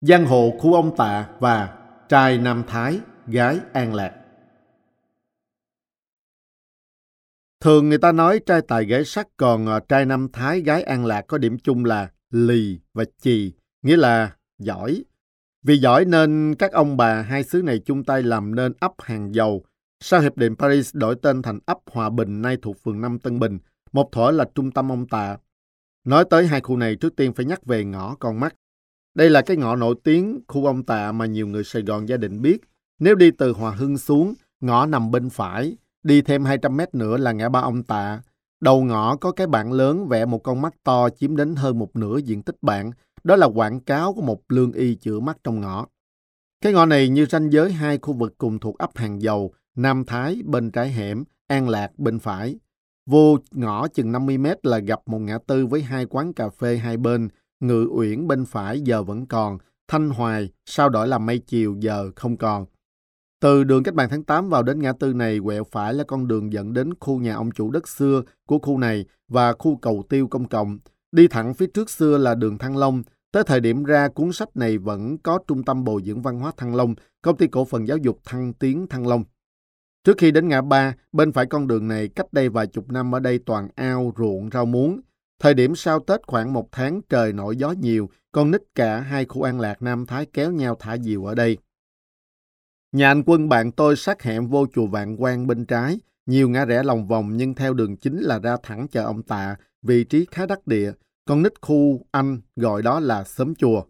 Giang hồ khu ông Tạ và trai Nam Thái, gái An Lạc. Thường người ta nói trai tài gái sắc còn ờ, trai Nam Thái, gái An Lạc có điểm chung là lì và chì, nghĩa là giỏi. Vì giỏi nên các ông bà hai xứ này chung tay làm nên ấp hàng dầu. Sau Hiệp định Paris đổi tên thành ấp Hòa Bình nay thuộc phường 5 Tân Bình, một thỏa là trung tâm ông Tạ. Nói tới hai khu này trước tiên phải nhắc về ngõ con mắt. Đây là cái ngõ nổi tiếng khu ông Tạ mà nhiều người Sài Gòn gia đình biết. Nếu đi từ Hòa Hưng xuống, ngõ nằm bên phải, đi thêm 200 mét nữa là ngã ba ông Tạ. Đầu ngõ có cái bảng lớn vẽ một con mắt to chiếm đến hơn một nửa diện tích bảng. Đó là quảng cáo của một lương y chữa mắt trong ngõ. Cái ngõ này như ranh giới hai khu vực cùng thuộc ấp Hàng Dầu, Nam Thái bên trái hẻm, An Lạc bên phải. Vô ngõ chừng 50 mét là gặp một ngã tư với hai quán cà phê hai bên, Ngự Uyển bên phải giờ vẫn còn, Thanh Hoài sau đổi làm mây chiều giờ không còn. Từ đường cách mạng tháng 8 vào đến ngã tư này quẹo phải là con đường dẫn đến khu nhà ông chủ đất xưa của khu này và khu cầu tiêu công cộng. Đi thẳng phía trước xưa là đường Thăng Long. Tới thời điểm ra cuốn sách này vẫn có trung tâm bồi dưỡng văn hóa Thăng Long, công ty cổ phần giáo dục Thăng Tiến Thăng Long. Trước khi đến ngã ba, bên phải con đường này cách đây vài chục năm ở đây toàn ao, ruộng, rau muống. Thời điểm sau Tết khoảng một tháng trời nổi gió nhiều, con nít cả hai khu an lạc Nam Thái kéo nhau thả diều ở đây. Nhà anh quân bạn tôi sát hẹn vô chùa Vạn Quang bên trái, nhiều ngã rẽ lòng vòng nhưng theo đường chính là ra thẳng chợ ông Tạ, vị trí khá đắc địa. Con nít khu anh gọi đó là xóm chùa.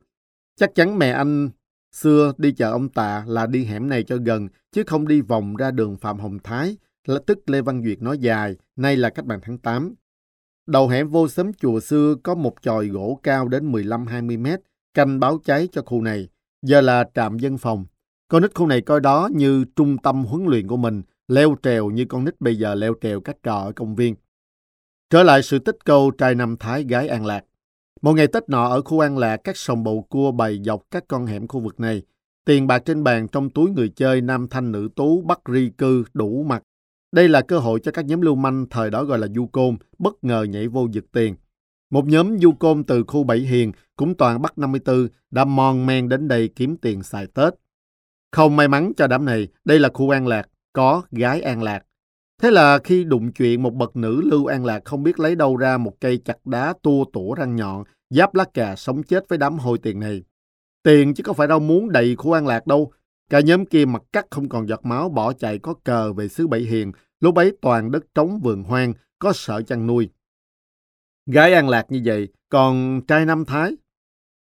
Chắc chắn mẹ anh xưa đi chợ ông Tạ là đi hẻm này cho gần, chứ không đi vòng ra đường Phạm Hồng Thái, là tức Lê Văn Duyệt nói dài, nay là cách mạng tháng 8. Đầu hẻm vô xóm chùa xưa có một chòi gỗ cao đến 15-20 mét, canh báo cháy cho khu này. Giờ là trạm dân phòng. Con nít khu này coi đó như trung tâm huấn luyện của mình, leo trèo như con nít bây giờ leo trèo các trò ở công viên. Trở lại sự tích câu trai năm thái gái an lạc. Một ngày Tết nọ ở khu an lạc, các sòng bầu cua bày dọc các con hẻm khu vực này. Tiền bạc trên bàn trong túi người chơi nam thanh nữ tú bắt ri cư đủ mặt. Đây là cơ hội cho các nhóm lưu manh thời đó gọi là du côn bất ngờ nhảy vô giật tiền. Một nhóm du côn từ khu Bảy Hiền cũng toàn bắt 54 đã mòn men đến đây kiếm tiền xài Tết. Không may mắn cho đám này, đây là khu An Lạc, có gái An Lạc. Thế là khi đụng chuyện một bậc nữ lưu An Lạc không biết lấy đâu ra một cây chặt đá tua tủa răng nhọn, giáp lá cà sống chết với đám hôi tiền này. Tiền chứ có phải đâu muốn đầy khu An Lạc đâu. Cả nhóm kia mặt cắt không còn giọt máu bỏ chạy có cờ về xứ Bảy Hiền, lúc ấy toàn đất trống vườn hoang, có sợ chăn nuôi. Gái An Lạc như vậy, còn trai Nam Thái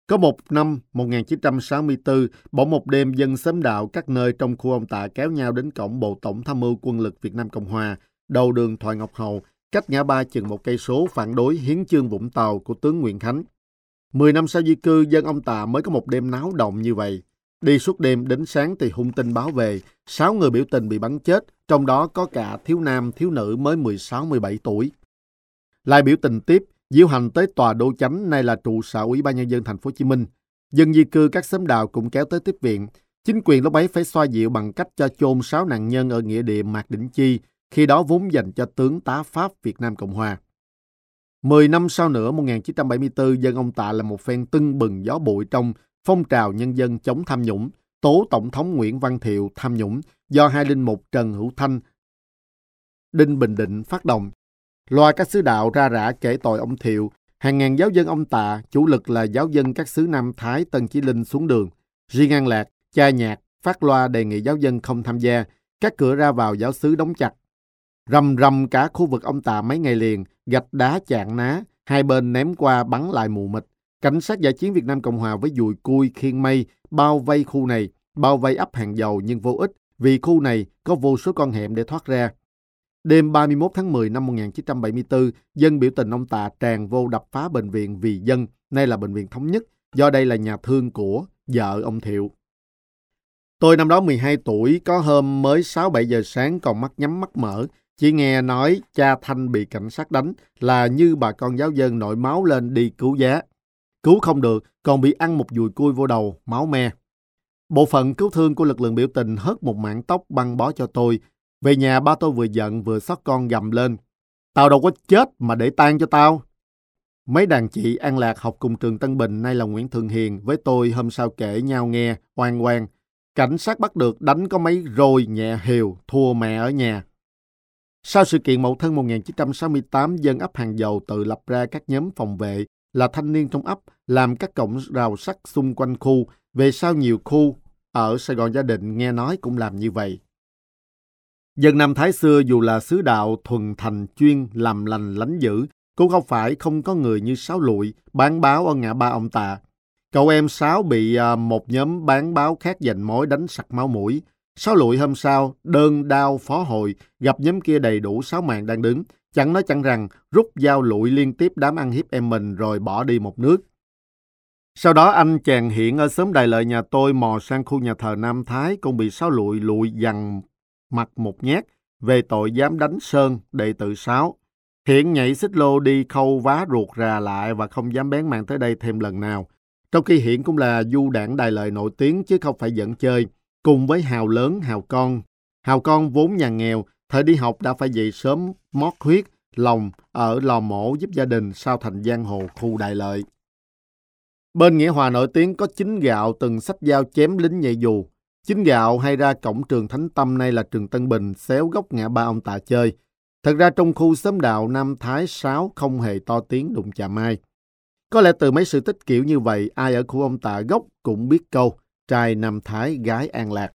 có một năm 1964, bỗng một đêm dân xóm đạo các nơi trong khu ông Tạ kéo nhau đến cổng Bộ Tổng Tham mưu Quân lực Việt Nam Cộng Hòa, đầu đường Thoại Ngọc Hầu, cách ngã ba chừng một cây số phản đối hiến chương Vũng Tàu của tướng Nguyễn Khánh. Mười năm sau di cư, dân ông Tạ mới có một đêm náo động như vậy. Đi suốt đêm đến sáng thì hung tin báo về, sáu người biểu tình bị bắn chết, trong đó có cả thiếu nam, thiếu nữ mới 16-17 tuổi. Lại biểu tình tiếp, diễu hành tới tòa đô chánh nay là trụ sở Ủy ban nhân dân thành phố Hồ Chí Minh. Dân di cư các xóm đào cũng kéo tới tiếp viện. Chính quyền lúc ấy phải xoa dịu bằng cách cho chôn sáu nạn nhân ở nghĩa địa Mạc Đỉnh Chi, khi đó vốn dành cho tướng tá Pháp Việt Nam Cộng Hòa. Mười năm sau nữa, 1974, dân ông Tạ là một phen tưng bừng gió bụi trong phong trào nhân dân chống tham nhũng, tố Tổng thống Nguyễn Văn Thiệu tham nhũng do hai linh mục Trần Hữu Thanh, Đinh Bình Định phát động Loa các sứ đạo ra rã kể tội ông Thiệu, hàng ngàn giáo dân ông Tạ, chủ lực là giáo dân các xứ Nam Thái, Tân Chí Linh xuống đường. Riêng An Lạc, cha nhạc, phát loa đề nghị giáo dân không tham gia, các cửa ra vào giáo xứ đóng chặt. Rầm rầm cả khu vực ông Tạ mấy ngày liền, gạch đá chạng ná, hai bên ném qua bắn lại mù mịt. Cảnh sát giải chiến Việt Nam Cộng Hòa với dùi cui khiên mây bao vây khu này, bao vây ấp hàng dầu nhưng vô ích vì khu này có vô số con hẻm để thoát ra. Đêm 31 tháng 10 năm 1974, dân biểu tình ông Tạ tràn vô đập phá bệnh viện Vì Dân, nay là bệnh viện Thống Nhất, do đây là nhà thương của vợ ông Thiệu. Tôi năm đó 12 tuổi, có hôm mới 6-7 giờ sáng còn mắt nhắm mắt mở, chỉ nghe nói cha Thanh bị cảnh sát đánh là như bà con giáo dân nổi máu lên đi cứu giá. Cứu không được, còn bị ăn một dùi cui vô đầu, máu me. Bộ phận cứu thương của lực lượng biểu tình hớt một mảng tóc băng bó cho tôi, về nhà ba tôi vừa giận vừa xót con gầm lên. Tao đâu có chết mà để tan cho tao. Mấy đàn chị An Lạc học cùng trường Tân Bình nay là Nguyễn Thượng Hiền với tôi hôm sau kể nhau nghe, oan oan. Cảnh sát bắt được đánh có mấy rồi nhẹ hiều, thua mẹ ở nhà. Sau sự kiện Mậu Thân 1968, dân ấp Hàng Dầu tự lập ra các nhóm phòng vệ là thanh niên trong ấp làm các cổng rào sắt xung quanh khu. Về sau nhiều khu ở Sài Gòn gia đình nghe nói cũng làm như vậy. Dân Nam Thái xưa dù là sứ đạo thuần thành chuyên làm lành lánh dữ, cũng không phải không có người như Sáu Lụi bán báo ở ngã ba ông Tạ. Cậu em Sáu bị à, một nhóm bán báo khác giành mối đánh sặc máu mũi. Sáu Lụi hôm sau, đơn đao phó hội, gặp nhóm kia đầy đủ sáu mạng đang đứng. Chẳng nói chẳng rằng, rút dao lụi liên tiếp đám ăn hiếp em mình rồi bỏ đi một nước. Sau đó anh chàng hiện ở xóm Đại Lợi nhà tôi mò sang khu nhà thờ Nam Thái cũng bị Sáu Lụi lụi dằn mặt một nhát về tội dám đánh Sơn, đệ tử Sáu. Hiện nhảy xích lô đi khâu vá ruột rà lại và không dám bén mạng tới đây thêm lần nào. Trong khi Hiện cũng là du đảng đài lợi nổi tiếng chứ không phải dẫn chơi, cùng với Hào lớn, Hào con. Hào con vốn nhà nghèo, thời đi học đã phải dậy sớm mót huyết, lòng ở lò mổ giúp gia đình sao thành giang hồ khu đại lợi. Bên Nghĩa Hòa nổi tiếng có chính gạo từng sách dao chém lính nhạy dù. Chính gạo hay ra cổng trường Thánh Tâm nay là trường Tân Bình, xéo góc ngã ba ông tạ chơi. Thật ra trong khu xóm đạo Nam Thái Sáu không hề to tiếng đụng chà mai. Có lẽ từ mấy sự tích kiểu như vậy, ai ở khu ông tạ gốc cũng biết câu trai Nam Thái, gái An Lạc.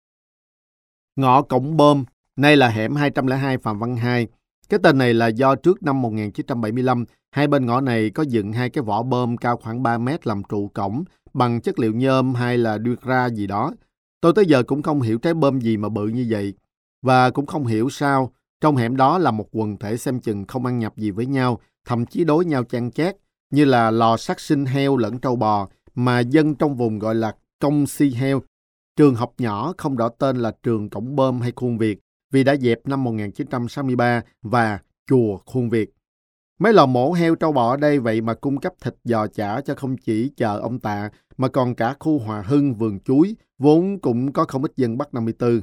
Ngõ Cổng Bơm, nay là hẻm 202 Phạm Văn Hai. Cái tên này là do trước năm 1975, hai bên ngõ này có dựng hai cái vỏ bơm cao khoảng 3 mét làm trụ cổng bằng chất liệu nhôm hay là đưa ra gì đó. Tôi tới giờ cũng không hiểu trái bơm gì mà bự như vậy. Và cũng không hiểu sao trong hẻm đó là một quần thể xem chừng không ăn nhập gì với nhau, thậm chí đối nhau chan chát, như là lò sát sinh heo lẫn trâu bò, mà dân trong vùng gọi là công si heo. Trường học nhỏ không rõ tên là trường Cổng Bơm hay Khuôn Việt, vì đã dẹp năm 1963 và chùa Khuôn Việt. Mấy lò mổ heo trâu bò ở đây vậy mà cung cấp thịt giò chả cho không chỉ chợ ông Tạ, mà còn cả khu Hòa Hưng, vườn chuối, vốn cũng có không ít dân Bắc 54.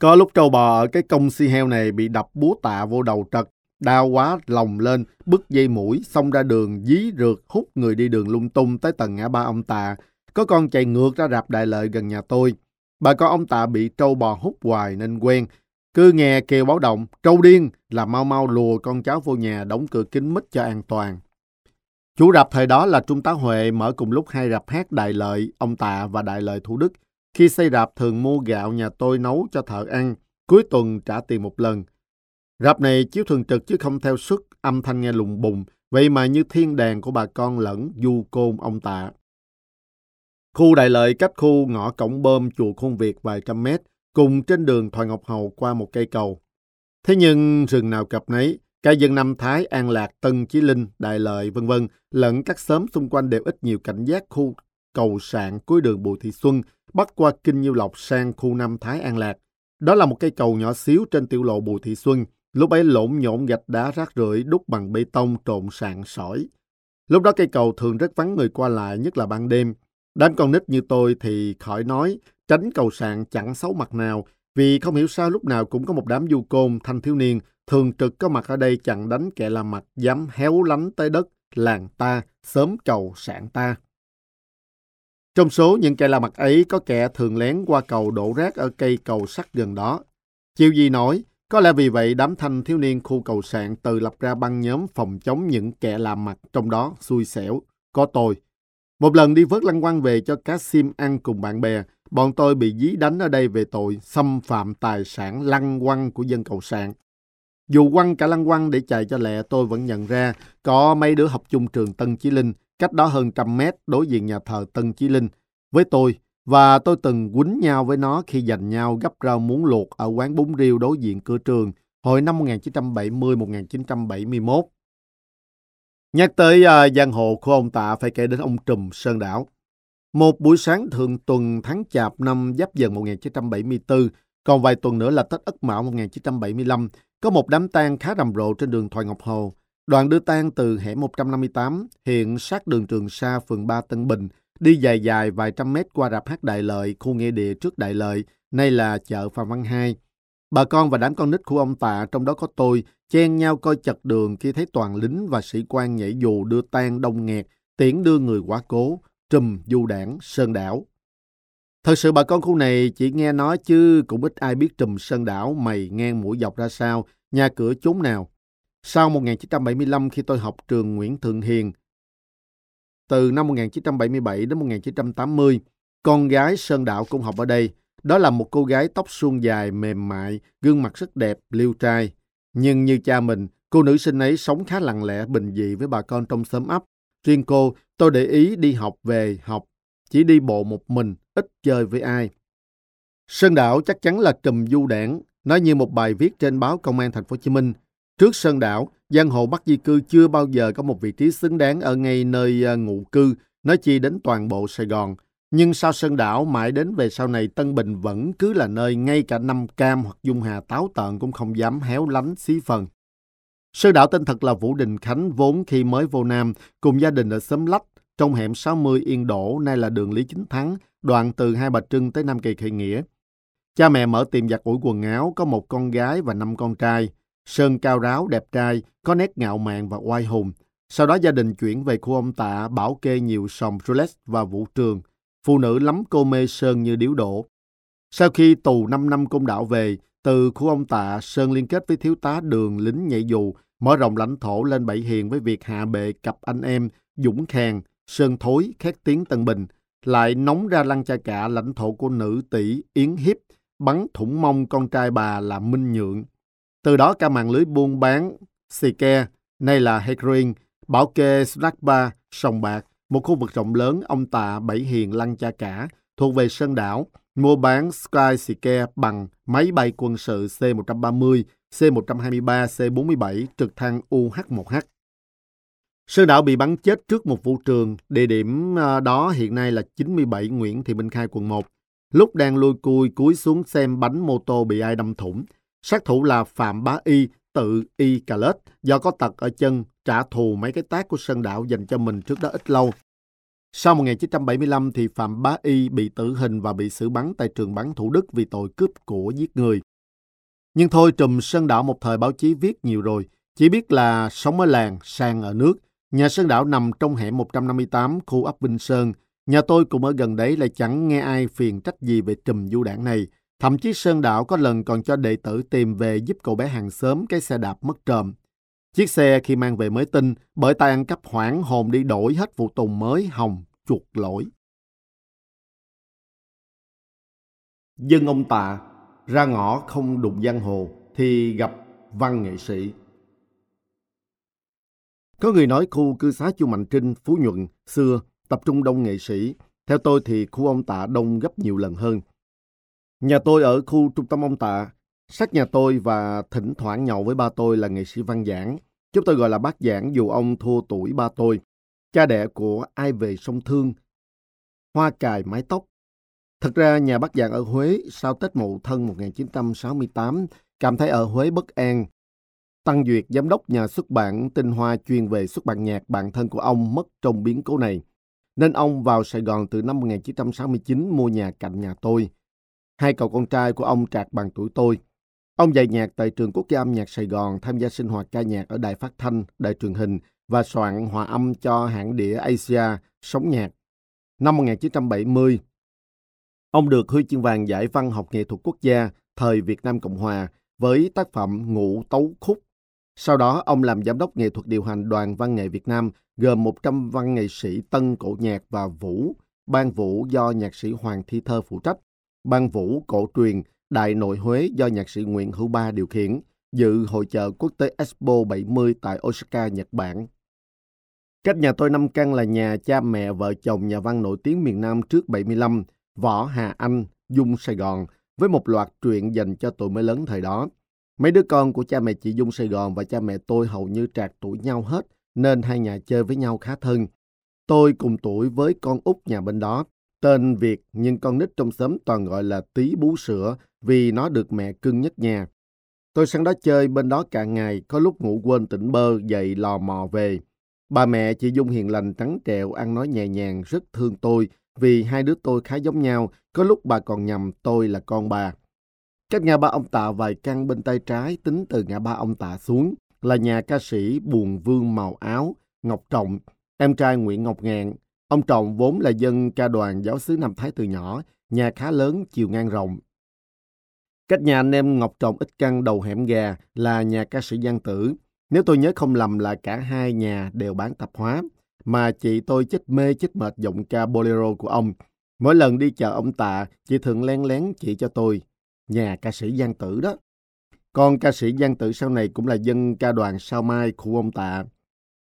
Có lúc trâu bò ở cái công si heo này bị đập búa tạ vô đầu trật, đau quá lòng lên, bứt dây mũi, xông ra đường, dí rượt, hút người đi đường lung tung tới tầng ngã ba ông tạ. Có con chạy ngược ra rạp đại lợi gần nhà tôi. Bà con ông tạ bị trâu bò hút hoài nên quen. Cứ nghe kêu báo động, trâu điên là mau mau lùa con cháu vô nhà đóng cửa kính mít cho an toàn. Chủ rạp thời đó là Trung tá Huệ mở cùng lúc hai rạp hát Đại Lợi, ông Tạ và Đại Lợi Thủ Đức. Khi xây rạp thường mua gạo nhà tôi nấu cho thợ ăn, cuối tuần trả tiền một lần. Rạp này chiếu thường trực chứ không theo suất, âm thanh nghe lùng bùng, vậy mà như thiên đàng của bà con lẫn du côn ông tạ. Khu Đại Lợi cách khu ngõ cổng bơm chùa Khuôn Việt vài trăm mét, cùng trên đường Thoại Ngọc Hầu qua một cây cầu. Thế nhưng rừng nào cập nấy, cả dân Nam Thái, An Lạc, Tân Chí Linh, Đại Lợi, vân vân lẫn các xóm xung quanh đều ít nhiều cảnh giác khu cầu sạn cuối đường Bùi Thị Xuân bắt qua Kinh Nhiêu Lộc sang khu Nam Thái An Lạc. Đó là một cây cầu nhỏ xíu trên tiểu lộ Bùi Thị Xuân, lúc ấy lộn nhộn gạch đá rác rưởi đúc bằng bê tông trộn sạn sỏi. Lúc đó cây cầu thường rất vắng người qua lại, nhất là ban đêm. Đám con nít như tôi thì khỏi nói, tránh cầu sạn chẳng xấu mặt nào, vì không hiểu sao lúc nào cũng có một đám du côn thanh thiếu niên thường trực có mặt ở đây chặn đánh kẻ làm mặt dám héo lánh tới đất, làng ta, sớm cầu sạn ta. Trong số những kẻ làm mặt ấy có kẻ thường lén qua cầu đổ rác ở cây cầu sắt gần đó. Chiêu Di nói, có lẽ vì vậy đám thanh thiếu niên khu cầu sạn tự lập ra băng nhóm phòng chống những kẻ làm mặt trong đó xui xẻo. Có tôi. Một lần đi vớt lăng quăng về cho cá sim ăn cùng bạn bè, bọn tôi bị dí đánh ở đây về tội xâm phạm tài sản lăng quăng của dân cầu sạn. Dù quăng cả lăng quăng để chạy cho lẹ tôi vẫn nhận ra có mấy đứa học chung trường Tân Chí Linh cách đó hơn trăm mét đối diện nhà thờ Tân Chí Linh, với tôi, và tôi từng quýnh nhau với nó khi giành nhau gấp rau muống luộc ở quán bún riêu đối diện cửa trường hồi năm 1970-1971. Nhắc tới uh, giang hồ của ông Tạ phải kể đến ông Trùm Sơn Đảo. Một buổi sáng thường tuần tháng Chạp năm Giáp Dần 1974, còn vài tuần nữa là Tết Ất Mão 1975, có một đám tang khá rầm rộ trên đường Thoại Ngọc Hồ. Đoàn đưa tang từ hẻm 158, hiện sát đường Trường Sa, phường 3 Tân Bình, đi dài dài vài trăm mét qua rạp hát Đại Lợi, khu nghĩa địa trước Đại Lợi, nay là chợ Phạm Văn Hai. Bà con và đám con nít của ông Tạ, trong đó có tôi, chen nhau coi chật đường khi thấy toàn lính và sĩ quan nhảy dù đưa tan đông nghẹt, tiễn đưa người quá cố, trùm du đảng, sơn đảo. Thật sự bà con khu này chỉ nghe nói chứ cũng ít ai biết trùm sơn đảo mày ngang mũi dọc ra sao, nhà cửa chốn nào. Sau 1975 khi tôi học trường Nguyễn Thượng Hiền, từ năm 1977 đến 1980, con gái Sơn Đạo cũng học ở đây. Đó là một cô gái tóc suôn dài, mềm mại, gương mặt rất đẹp, liêu trai. Nhưng như cha mình, cô nữ sinh ấy sống khá lặng lẽ, bình dị với bà con trong xóm ấp. Riêng cô, tôi để ý đi học về học, chỉ đi bộ một mình, ít chơi với ai. Sơn Đảo chắc chắn là trùm du đảng, nói như một bài viết trên báo Công an Thành phố Hồ Chí Minh. Trước Sơn Đảo, giang hồ Bắc Di cư chưa bao giờ có một vị trí xứng đáng ở ngay nơi ờ, ngụ cư, nói chi đến toàn bộ Sài Gòn. Nhưng sau Sơn Đảo, mãi đến về sau này Tân Bình vẫn cứ là nơi ngay cả năm cam hoặc dung hà táo tợn cũng không dám héo lánh xí phần. Sư đạo tên thật là Vũ Đình Khánh vốn khi mới vô Nam cùng gia đình ở xóm Lách trong hẻm 60 Yên Đỗ nay là đường Lý Chính Thắng đoạn từ Hai Bà Trưng tới Nam Kỳ Khởi Nghĩa. Cha mẹ mở tiệm giặt ủi quần áo có một con gái và năm con trai. Sơn cao ráo đẹp trai, có nét ngạo mạn và oai hùng. Sau đó gia đình chuyển về khu ông tạ bảo kê nhiều sòng roulette và vũ trường. Phụ nữ lắm cô mê Sơn như điếu đổ. Sau khi tù 5 năm công đạo về, từ khu ông tạ, Sơn liên kết với thiếu tá đường lính nhảy dù, mở rộng lãnh thổ lên Bảy Hiền với việc hạ bệ cặp anh em Dũng Khèn, Sơn Thối, khét tiếng Tân Bình, lại nóng ra lăng cha cả lãnh thổ của nữ tỷ Yến Hiếp, bắn thủng mông con trai bà là Minh Nhượng. Từ đó cả mạng lưới buôn bán xì ke, nay là heroin, bảo kê snack bar, sòng bạc, một khu vực rộng lớn ông tạ Bảy Hiền lăng cha cả, thuộc về Sơn Đảo, mua bán Sky Sike bằng máy bay quân sự C-130, C-123, C-47 trực thăng UH-1H. Sơn Đảo bị bắn chết trước một vụ trường, địa điểm à, đó hiện nay là 97 Nguyễn Thị Minh Khai quận 1. Lúc đang lôi cui cúi xuống xem bánh mô tô bị ai đâm thủng. Sát thủ là Phạm Bá Y, tự Y Cà Lết, do có tật ở chân, trả thù mấy cái tác của Sơn đạo dành cho mình trước đó ít lâu. Sau 1975 thì Phạm Bá Y bị tử hình và bị xử bắn tại trường bắn Thủ Đức vì tội cướp của giết người. Nhưng thôi trùm Sơn đạo một thời báo chí viết nhiều rồi, chỉ biết là sống ở làng, sang ở nước. Nhà Sơn đạo nằm trong hẻm 158 khu ấp Vinh Sơn. Nhà tôi cũng ở gần đấy lại chẳng nghe ai phiền trách gì về trùm du đảng này. Thậm chí Sơn đạo có lần còn cho đệ tử tìm về giúp cậu bé hàng xóm cái xe đạp mất trộm. Chiếc xe khi mang về mới tin, bởi tay ăn cắp hoảng hồn đi đổi hết vụ tùng mới hồng, chuột lỗi. Dân ông tạ, ra ngõ không đụng giang hồ thì gặp văn nghệ sĩ. Có người nói khu cư xá Chu Mạnh Trinh, Phú Nhuận, xưa tập trung đông nghệ sĩ. Theo tôi thì khu ông tạ đông gấp nhiều lần hơn. Nhà tôi ở khu trung tâm ông tạ, sát nhà tôi và thỉnh thoảng nhậu với ba tôi là nghệ sĩ văn giảng. Chúng tôi gọi là bác giảng dù ông thua tuổi ba tôi. Cha đẻ của ai về sông Thương, hoa cài mái tóc. Thật ra nhà bác giảng ở Huế sau Tết Mậu Thân 1968 cảm thấy ở Huế bất an. Tăng Duyệt, giám đốc nhà xuất bản Tinh Hoa chuyên về xuất bản nhạc bạn thân của ông mất trong biến cố này. Nên ông vào Sài Gòn từ năm 1969 mua nhà cạnh nhà tôi. Hai cậu con trai của ông trạc bằng tuổi tôi. Ông dạy nhạc tại trường Quốc gia âm nhạc Sài Gòn, tham gia sinh hoạt ca nhạc ở đài phát thanh, đài truyền hình và soạn hòa âm cho hãng đĩa Asia, sống nhạc. Năm 1970, ông được huy chương vàng giải văn học nghệ thuật quốc gia thời Việt Nam Cộng Hòa với tác phẩm Ngũ Tấu Khúc. Sau đó, ông làm giám đốc nghệ thuật điều hành đoàn văn nghệ Việt Nam gồm 100 văn nghệ sĩ tân cổ nhạc và vũ, ban vũ do nhạc sĩ Hoàng Thi Thơ phụ trách, ban vũ cổ truyền Đại nội Huế do nhạc sĩ Nguyễn Hữu Ba điều khiển, dự hội chợ quốc tế Expo 70 tại Osaka, Nhật Bản. Cách nhà tôi năm căn là nhà cha mẹ vợ chồng nhà văn nổi tiếng miền Nam trước 75, Võ Hà Anh, Dung Sài Gòn, với một loạt truyện dành cho tuổi mới lớn thời đó. Mấy đứa con của cha mẹ chị Dung Sài Gòn và cha mẹ tôi hầu như trạc tuổi nhau hết, nên hai nhà chơi với nhau khá thân. Tôi cùng tuổi với con út nhà bên đó, tên Việt nhưng con nít trong xóm toàn gọi là tí bú sữa vì nó được mẹ cưng nhất nhà. Tôi sang đó chơi bên đó cả ngày, có lúc ngủ quên tỉnh bơ, dậy lò mò về. Bà mẹ chị Dung hiền lành trắng trẹo, ăn nói nhẹ nhàng, rất thương tôi vì hai đứa tôi khá giống nhau, có lúc bà còn nhầm tôi là con bà. Cách ngã ba ông Tạ vài căn bên tay trái tính từ ngã ba ông Tạ xuống là nhà ca sĩ Buồn Vương Màu Áo, Ngọc Trọng, em trai Nguyễn Ngọc Ngạn. Ông Trọng vốn là dân ca đoàn giáo sứ Nam Thái từ nhỏ, nhà khá lớn, chiều ngang rộng. Cách nhà anh em Ngọc Trọng ít căn đầu hẻm gà là nhà ca sĩ Giang Tử. Nếu tôi nhớ không lầm là cả hai nhà đều bán tạp hóa, mà chị tôi chết mê chết mệt giọng ca bolero của ông. Mỗi lần đi chợ ông Tạ, chị thường len lén chỉ cho tôi, nhà ca sĩ Giang Tử đó. Còn ca sĩ Giang Tử sau này cũng là dân ca đoàn Sao Mai khu ông Tạ.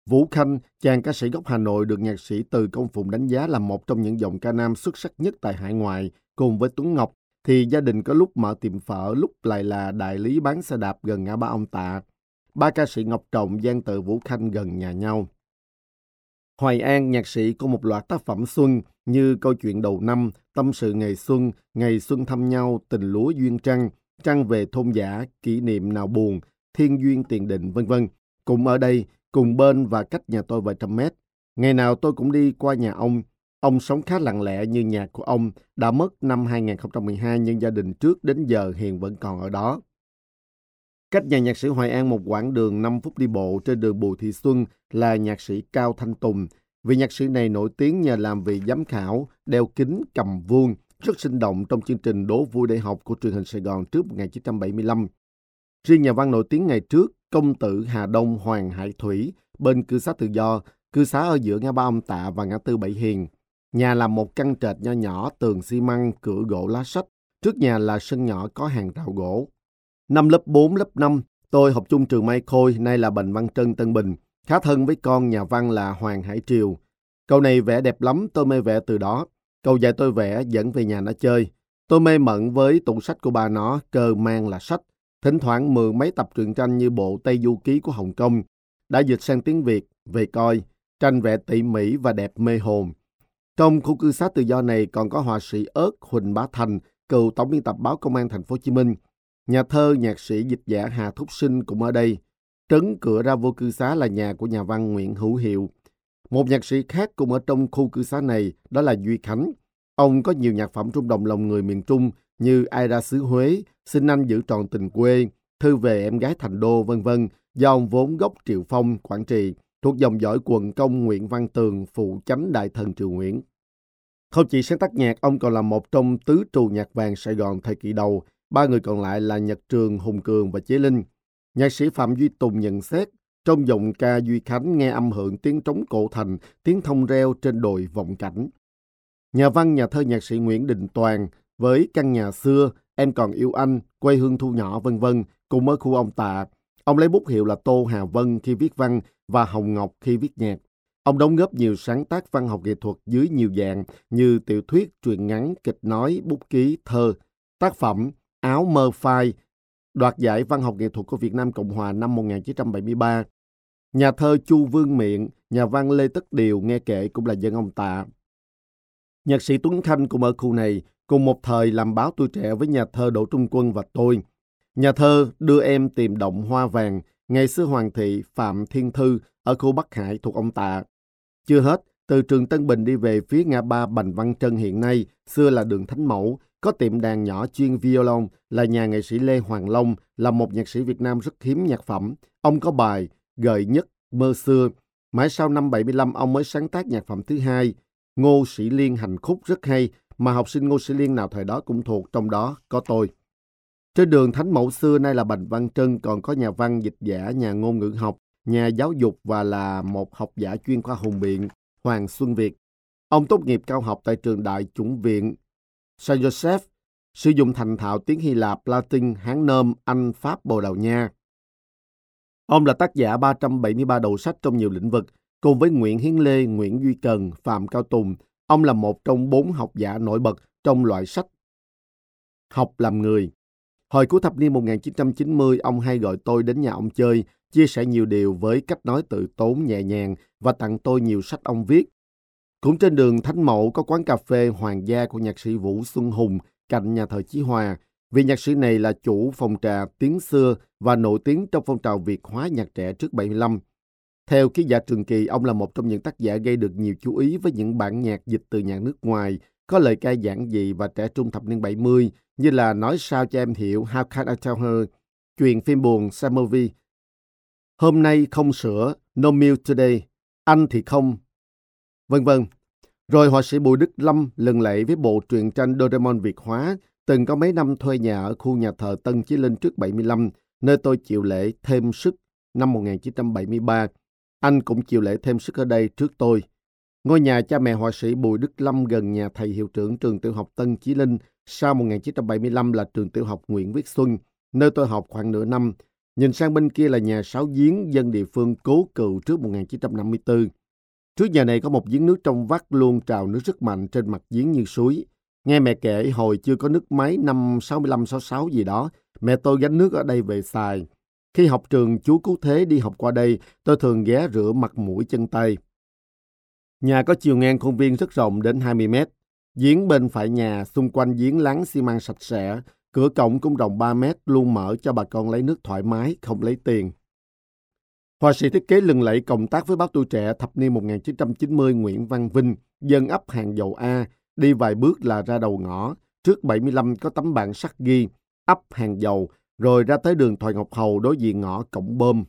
Vũ Khanh, chàng ca sĩ gốc Hà Nội được nhạc sĩ Từ Công Phụng đánh giá là một trong những giọng ca nam xuất sắc nhất tại hải ngoại, cùng với Tuấn Ngọc, thì gia đình có lúc mở tiệm phở, lúc lại là đại lý bán xe đạp gần ngã ba ông Tạ. Ba ca sĩ Ngọc Trọng, Giang Tự, Vũ Khanh gần nhà nhau. Hoài An, nhạc sĩ có một loạt tác phẩm xuân như Câu chuyện đầu năm, Tâm sự ngày xuân, Ngày xuân thăm nhau, Tình lúa duyên trăng, Trăng về thôn giả, Kỷ niệm nào buồn, Thiên duyên tiền định, vân vân. Cũng ở đây, cùng bên và cách nhà tôi vài trăm mét. Ngày nào tôi cũng đi qua nhà ông. Ông sống khá lặng lẽ như nhà của ông, đã mất năm 2012 nhưng gia đình trước đến giờ hiện vẫn còn ở đó. Cách nhà nhạc sĩ Hoài An một quãng đường 5 phút đi bộ trên đường Bùi Thị Xuân là nhạc sĩ Cao Thanh Tùng. Vị nhạc sĩ này nổi tiếng nhờ làm vị giám khảo, đeo kính cầm vuông, rất sinh động trong chương trình Đố vui đại học của truyền hình Sài Gòn trước 1975. Riêng nhà văn nổi tiếng ngày trước, công tử Hà Đông Hoàng Hải Thủy, bên cư xá tự do, cư xá ở giữa ngã ba ông Tạ và ngã tư Bảy Hiền. Nhà là một căn trệt nho nhỏ, tường xi măng, cửa gỗ lá sách. Trước nhà là sân nhỏ có hàng rào gỗ. Năm lớp 4, lớp 5, tôi học chung trường Mai Khôi, nay là Bành Văn Trân Tân Bình. Khá thân với con nhà văn là Hoàng Hải Triều. Câu này vẽ đẹp lắm, tôi mê vẽ từ đó. Câu dạy tôi vẽ dẫn về nhà nó chơi. Tôi mê mẩn với tủ sách của bà nó, cơ mang là sách. Thỉnh thoảng mượn mấy tập truyện tranh như bộ Tây Du Ký của Hồng Kông. Đã dịch sang tiếng Việt, về coi. Tranh vẽ tỉ mỉ và đẹp mê hồn. Trong khu cư xá tự do này còn có họa sĩ ớt Huỳnh Bá Thành, cựu tổng biên tập báo Công an Thành phố Hồ Chí Minh. Nhà thơ, nhạc sĩ, dịch giả Hà Thúc Sinh cũng ở đây. Trấn cửa ra vô cư xá là nhà của nhà văn Nguyễn Hữu Hiệu. Một nhạc sĩ khác cũng ở trong khu cư xá này, đó là Duy Khánh. Ông có nhiều nhạc phẩm trung đồng lòng người miền Trung như Ai ra xứ Huế, Xin anh giữ tròn tình quê, Thư về em gái thành đô, vân vân do ông vốn gốc Triệu Phong, Quảng Trị, thuộc dòng dõi quần công Nguyễn Văn Tường, phụ chánh đại thần Triều Nguyễn. Không chỉ sáng tác nhạc, ông còn là một trong tứ trù nhạc vàng Sài Gòn thời kỳ đầu. Ba người còn lại là Nhật Trường, Hùng Cường và Chế Linh. Nhạc sĩ Phạm Duy Tùng nhận xét, trong giọng ca Duy Khánh nghe âm hưởng tiếng trống cổ thành, tiếng thông reo trên đồi vọng cảnh. Nhà văn nhà thơ nhạc sĩ Nguyễn Đình Toàn với căn nhà xưa, em còn yêu anh, quê hương thu nhỏ vân vân cùng ở khu ông Tạ. Ông lấy bút hiệu là Tô Hà Vân khi viết văn và Hồng Ngọc khi viết nhạc. Ông đóng góp nhiều sáng tác văn học nghệ thuật dưới nhiều dạng như tiểu thuyết, truyện ngắn, kịch nói, bút ký, thơ. Tác phẩm Áo mơ phai đoạt giải văn học nghệ thuật của Việt Nam Cộng Hòa năm 1973. Nhà thơ Chu Vương Miện, nhà văn Lê Tất Điều nghe kể cũng là dân ông Tạ. Nhạc sĩ Tuấn Khanh cũng ở khu này, cùng một thời làm báo tuổi trẻ với nhà thơ Đỗ Trung Quân và tôi. Nhà thơ đưa em tìm động hoa vàng, ngày xưa Hoàng thị Phạm Thiên Thư ở khu Bắc Hải thuộc ông Tạ. Chưa hết, từ trường Tân Bình đi về phía ngã ba Bành Văn Trân hiện nay, xưa là đường Thánh Mẫu, có tiệm đàn nhỏ chuyên violon là nhà nghệ sĩ Lê Hoàng Long, là một nhạc sĩ Việt Nam rất hiếm nhạc phẩm. Ông có bài Gợi nhất mơ xưa. Mãi sau năm 75 ông mới sáng tác nhạc phẩm thứ hai, Ngô Sĩ Liên hành khúc rất hay, mà học sinh Ngô Sĩ Liên nào thời đó cũng thuộc, trong đó có tôi. Trên đường Thánh Mẫu xưa nay là Bành Văn Trân còn có nhà văn dịch giả, nhà ngôn ngữ học, nhà giáo dục và là một học giả chuyên khoa hùng biện, Hoàng Xuân Việt. Ông tốt nghiệp cao học tại trường Đại Chủng viện Saint Joseph, sử dụng thành thạo tiếng Hy Lạp, Latin, Hán Nôm, Anh, Pháp, Bồ Đào Nha. Ông là tác giả 373 đầu sách trong nhiều lĩnh vực, cùng với Nguyễn Hiến Lê, Nguyễn Duy Cần, Phạm Cao Tùng. Ông là một trong bốn học giả nổi bật trong loại sách Học làm người. Hồi cuối thập niên 1990, ông hay gọi tôi đến nhà ông chơi, chia sẻ nhiều điều với cách nói tự tốn nhẹ nhàng và tặng tôi nhiều sách ông viết. Cũng trên đường Thánh Mậu có quán cà phê Hoàng gia của nhạc sĩ Vũ Xuân Hùng cạnh nhà thờ Chí Hòa. Vị nhạc sĩ này là chủ phòng trà tiếng xưa và nổi tiếng trong phong trào Việt hóa nhạc trẻ trước 75. Theo ký giả Trường Kỳ, ông là một trong những tác giả gây được nhiều chú ý với những bản nhạc dịch từ nhạc nước ngoài, có lời ca giản dị và trẻ trung thập niên 70 như là Nói sao cho em hiểu, How can I tell her, truyền phim buồn, Samovi, Hôm nay không sữa, No milk today, anh thì không, vân vân. Rồi họa sĩ Bùi Đức Lâm lần lệ với bộ truyện tranh Doraemon Việt hóa, từng có mấy năm thuê nhà ở khu nhà thờ Tân Chí Linh trước 75, nơi tôi chịu lễ thêm sức năm 1973. Anh cũng chịu lễ thêm sức ở đây trước tôi. Ngôi nhà cha mẹ họa sĩ Bùi Đức Lâm gần nhà thầy hiệu trưởng trường tiểu học Tân Chí Linh sau 1975 là trường tiểu học Nguyễn Viết Xuân, nơi tôi học khoảng nửa năm. Nhìn sang bên kia là nhà sáu giếng dân địa phương cố cựu trước 1954. Trước nhà này có một giếng nước trong vắt luôn trào nước rất mạnh trên mặt giếng như suối. Nghe mẹ kể hồi chưa có nước máy năm 65-66 gì đó, mẹ tôi gánh nước ở đây về xài. Khi học trường chú Cứu Thế đi học qua đây, tôi thường ghé rửa mặt mũi chân tay. Nhà có chiều ngang khuôn viên rất rộng đến 20 mét. Giếng bên phải nhà, xung quanh giếng láng xi măng sạch sẽ, cửa cổng cũng rộng 3 mét, luôn mở cho bà con lấy nước thoải mái, không lấy tiền. Họa sĩ thiết kế lừng lẫy cộng tác với báo tuổi trẻ thập niên 1990 Nguyễn Văn Vinh, dân ấp hàng dầu A, đi vài bước là ra đầu ngõ. Trước 75 có tấm bảng sắt ghi, ấp hàng dầu, rồi ra tới đường Thoại Ngọc Hầu đối diện ngõ Cổng Bơm.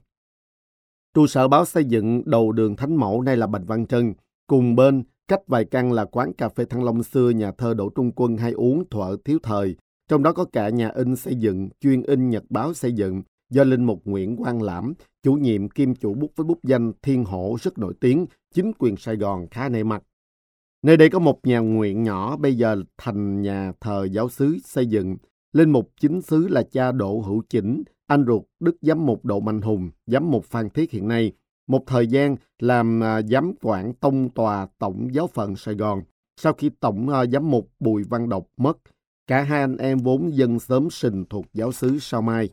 Trụ sở báo xây dựng đầu đường Thánh Mẫu nay là Bạch Văn Trân. Cùng bên, cách vài căn là quán cà phê Thăng Long xưa nhà thơ Đỗ Trung Quân hay uống thuở thiếu thời. Trong đó có cả nhà in xây dựng, chuyên in nhật báo xây dựng, do Linh Mục Nguyễn Quang Lãm, chủ nhiệm kim chủ bút với bút danh Thiên Hổ rất nổi tiếng, chính quyền Sài Gòn khá nề mặt. Nơi đây có một nhà nguyện nhỏ bây giờ thành nhà thờ giáo xứ xây dựng. Linh mục chính xứ là cha Đỗ Hữu Chỉnh, anh ruột Đức Giám mục Độ Mạnh Hùng, Giám mục Phan Thiết hiện nay. Một thời gian làm à, giám quản tông tòa Tổng giáo phận Sài Gòn. Sau khi Tổng à, giám mục Bùi Văn Độc mất, cả hai anh em vốn dân sớm sình thuộc giáo xứ Sao Mai.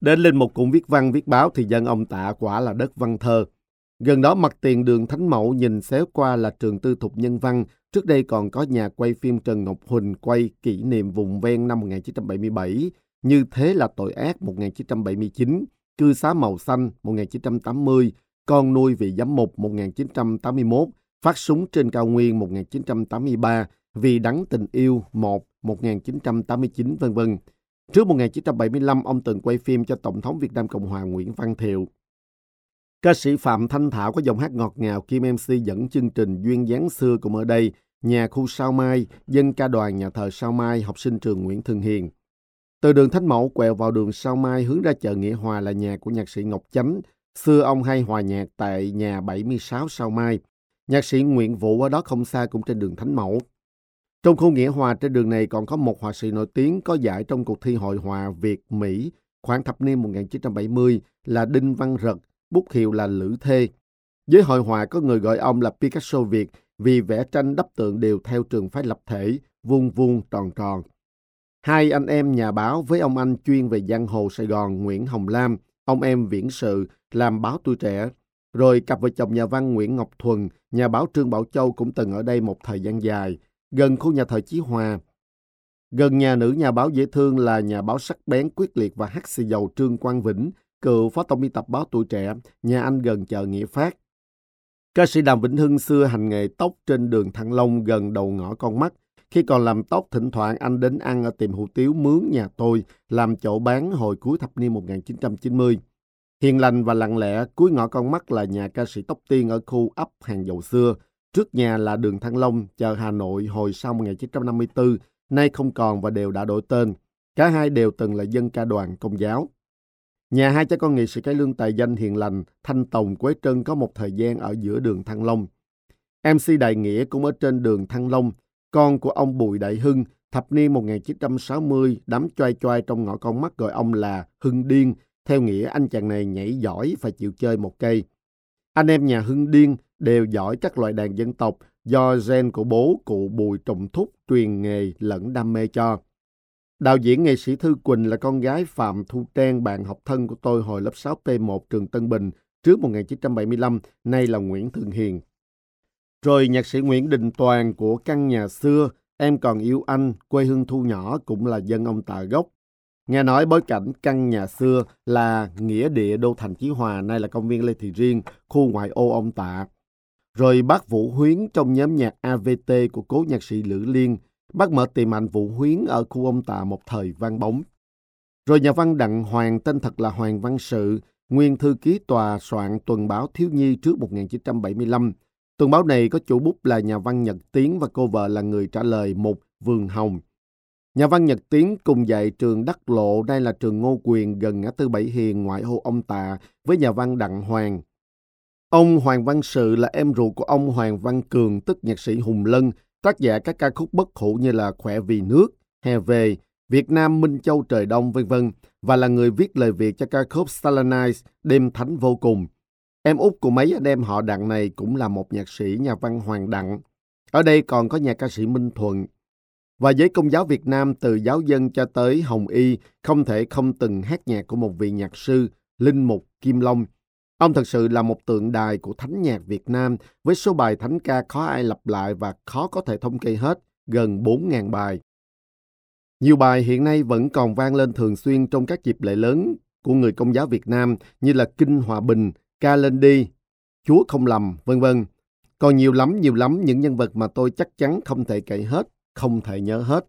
Đến Linh Mục cũng viết văn viết báo thì dân ông tạ quả là đất văn thơ. Gần đó mặt tiền đường Thánh Mẫu nhìn xéo qua là trường tư thục nhân văn. Trước đây còn có nhà quay phim Trần Ngọc Huỳnh quay kỷ niệm vùng ven năm 1977. Như thế là tội ác 1979, cư xá màu xanh 1980, con nuôi vị giám mục 1981, phát súng trên cao nguyên 1983, vì đắng tình yêu 1 1989 vân vân. Trước 1975, ông từng quay phim cho Tổng thống Việt Nam Cộng hòa Nguyễn Văn Thiệu. Ca sĩ Phạm Thanh Thảo có giọng hát ngọt ngào Kim MC dẫn chương trình Duyên dáng xưa cũng ở đây, nhà khu Sao Mai, dân ca đoàn nhà thờ Sao Mai, học sinh trường Nguyễn Thường Hiền. Từ đường Thánh Mẫu quẹo vào đường Sao Mai hướng ra chợ Nghĩa Hòa là nhà của nhạc sĩ Ngọc Chánh. Xưa ông hay hòa nhạc tại nhà 76 Sao Mai. Nhạc sĩ Nguyễn Vũ ở đó không xa cũng trên đường Thánh Mẫu. Trong khu Nghĩa Hòa trên đường này còn có một họa sĩ nổi tiếng có giải trong cuộc thi hội họa Việt-Mỹ khoảng thập niên 1970 là Đinh Văn Rật, bút hiệu là Lữ Thê. Với hội họa có người gọi ông là Picasso Việt vì vẽ tranh đắp tượng đều theo trường phái lập thể, vuông vuông tròn tròn. Hai anh em nhà báo với ông anh chuyên về giang hồ Sài Gòn Nguyễn Hồng Lam, ông em viễn sự làm báo tuổi trẻ. Rồi cặp vợ chồng nhà văn Nguyễn Ngọc Thuần, nhà báo Trương Bảo Châu cũng từng ở đây một thời gian dài gần khu nhà thờ Chí Hòa. Gần nhà nữ nhà báo dễ thương là nhà báo sắc bén quyết liệt và hắc xì dầu Trương Quang Vĩnh, cựu phó tổng biên tập báo tuổi trẻ, nhà anh gần chợ Nghĩa Phát. Ca sĩ Đàm Vĩnh Hưng xưa hành nghề tóc trên đường Thăng Long gần đầu ngõ con mắt. Khi còn làm tóc, thỉnh thoảng anh đến ăn ở tiệm hủ tiếu mướn nhà tôi, làm chỗ bán hồi cuối thập niên 1990. Hiền lành và lặng lẽ, cuối ngõ con mắt là nhà ca sĩ tóc tiên ở khu ấp hàng dầu xưa, Trước nhà là đường Thăng Long, chợ Hà Nội hồi sau 1954, nay không còn và đều đã đổi tên. Cả hai đều từng là dân ca đoàn công giáo. Nhà hai cha con nghệ sĩ cải lương tài danh hiền lành, Thanh Tòng, Quế Trân có một thời gian ở giữa đường Thăng Long. MC Đại Nghĩa cũng ở trên đường Thăng Long, con của ông Bùi Đại Hưng, thập niên 1960, đám choai choai trong ngõ con mắt gọi ông là Hưng Điên, theo nghĩa anh chàng này nhảy giỏi phải chịu chơi một cây. Anh em nhà Hưng Điên đều giỏi các loại đàn dân tộc do gen của bố cụ Bùi Trọng Thúc truyền nghề lẫn đam mê cho. Đạo diễn nghệ sĩ Thư Quỳnh là con gái Phạm Thu Trang, bạn học thân của tôi hồi lớp 6 P1 trường Tân Bình trước 1975, nay là Nguyễn Thường Hiền. Rồi nhạc sĩ Nguyễn Đình Toàn của căn nhà xưa, Em còn yêu anh, quê hương thu nhỏ cũng là dân ông Tạ Gốc. Nghe nói bối cảnh căn nhà xưa là nghĩa địa đô thành Chí Hòa, nay là công viên Lê Thị Riêng, khu ngoại ô ông Tạ. Rồi bác Vũ Huyến trong nhóm nhạc AVT của cố nhạc sĩ Lữ Liên, bác mở tìm ảnh Vũ Huyến ở khu ông Tạ một thời vang bóng. Rồi nhà văn Đặng Hoàng tên thật là Hoàng Văn Sự, nguyên thư ký tòa soạn tuần báo Thiếu Nhi trước 1975. Tuần báo này có chủ bút là nhà văn Nhật Tiến và cô vợ là người trả lời một Vườn Hồng. Nhà văn Nhật Tiến cùng dạy trường Đắc Lộ, đây là trường Ngô Quyền gần ngã tư Bảy Hiền, ngoại ô ông Tạ, với nhà văn Đặng Hoàng. Ông Hoàng Văn Sự là em ruột của ông Hoàng Văn Cường, tức nhạc sĩ Hùng Lân, tác giả các ca khúc bất hủ như là Khỏe vì nước, Hè về, Việt Nam Minh Châu Trời Đông vân vân và là người viết lời Việt cho ca khúc Stalinize Đêm Thánh Vô Cùng. Em út của mấy anh em họ Đặng này cũng là một nhạc sĩ nhà văn Hoàng Đặng. Ở đây còn có nhà ca sĩ Minh Thuận. Và giới công giáo Việt Nam từ giáo dân cho tới Hồng Y không thể không từng hát nhạc của một vị nhạc sư, Linh Mục Kim Long. Ông thật sự là một tượng đài của thánh nhạc Việt Nam với số bài thánh ca khó ai lặp lại và khó có thể thống kê hết, gần 4.000 bài. Nhiều bài hiện nay vẫn còn vang lên thường xuyên trong các dịp lễ lớn của người công giáo Việt Nam như là Kinh Hòa Bình, Ca Lên Đi, Chúa Không Lầm, vân vân. Còn nhiều lắm, nhiều lắm những nhân vật mà tôi chắc chắn không thể kể hết, không thể nhớ hết.